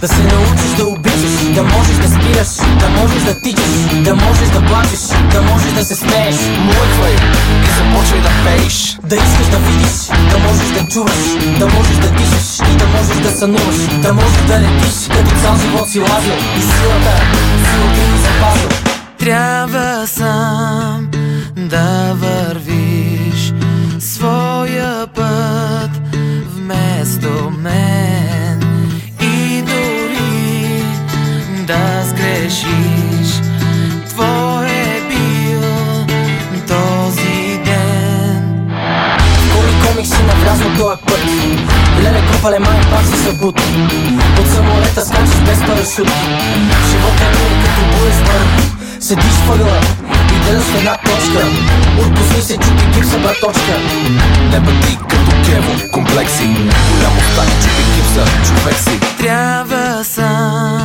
Да се научиш да обичаш, да можеш да спираш, да можеш да тичаш, да можеш да плачеш, да можеш да се смееш. Млъквай и започвай да пееш. Да искаш да видиш, да можеш да чуваш, да можеш да дишаш и да можеш да сънуваш, да можеш да летиш, като цял живот си лазил и силата, силата да сгрешиш. Твой е бил този ден. Коми комикси навлязно този път Леле копале май пак си събут От самолета скачаш без парашут Живота ми е като буеспър Седиш в ъгъла и гледаш в една точка Отпусни се, чупи гипса браточка Не бъди като Кево, комплекси. Голямо стани, чупи гипса, човек си. Трябва сам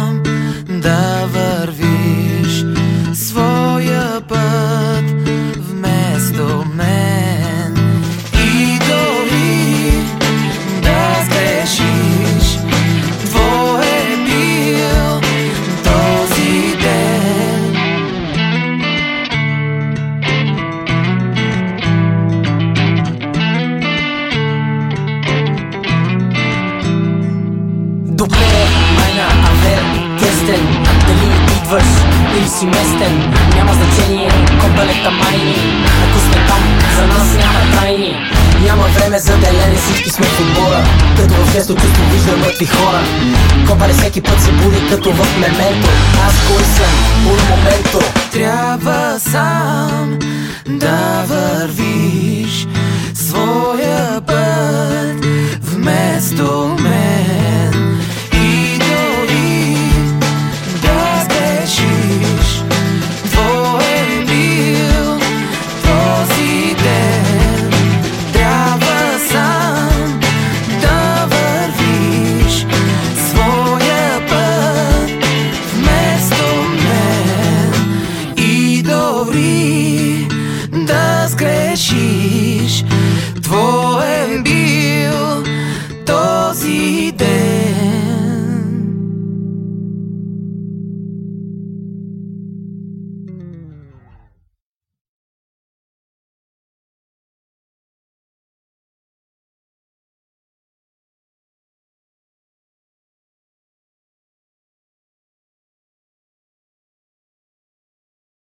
тестен Дали идваш или си местен Няма значение, копелета майни. Ако сме там, за нас няма тайни. Няма време за делене, всички сме в отбора. Като в шесто чувство виждам мъртви хора. Копале всеки път се буди като в мементо. Аз кой съм, un моменто Трябва сам да дори да сгрешиш. Твой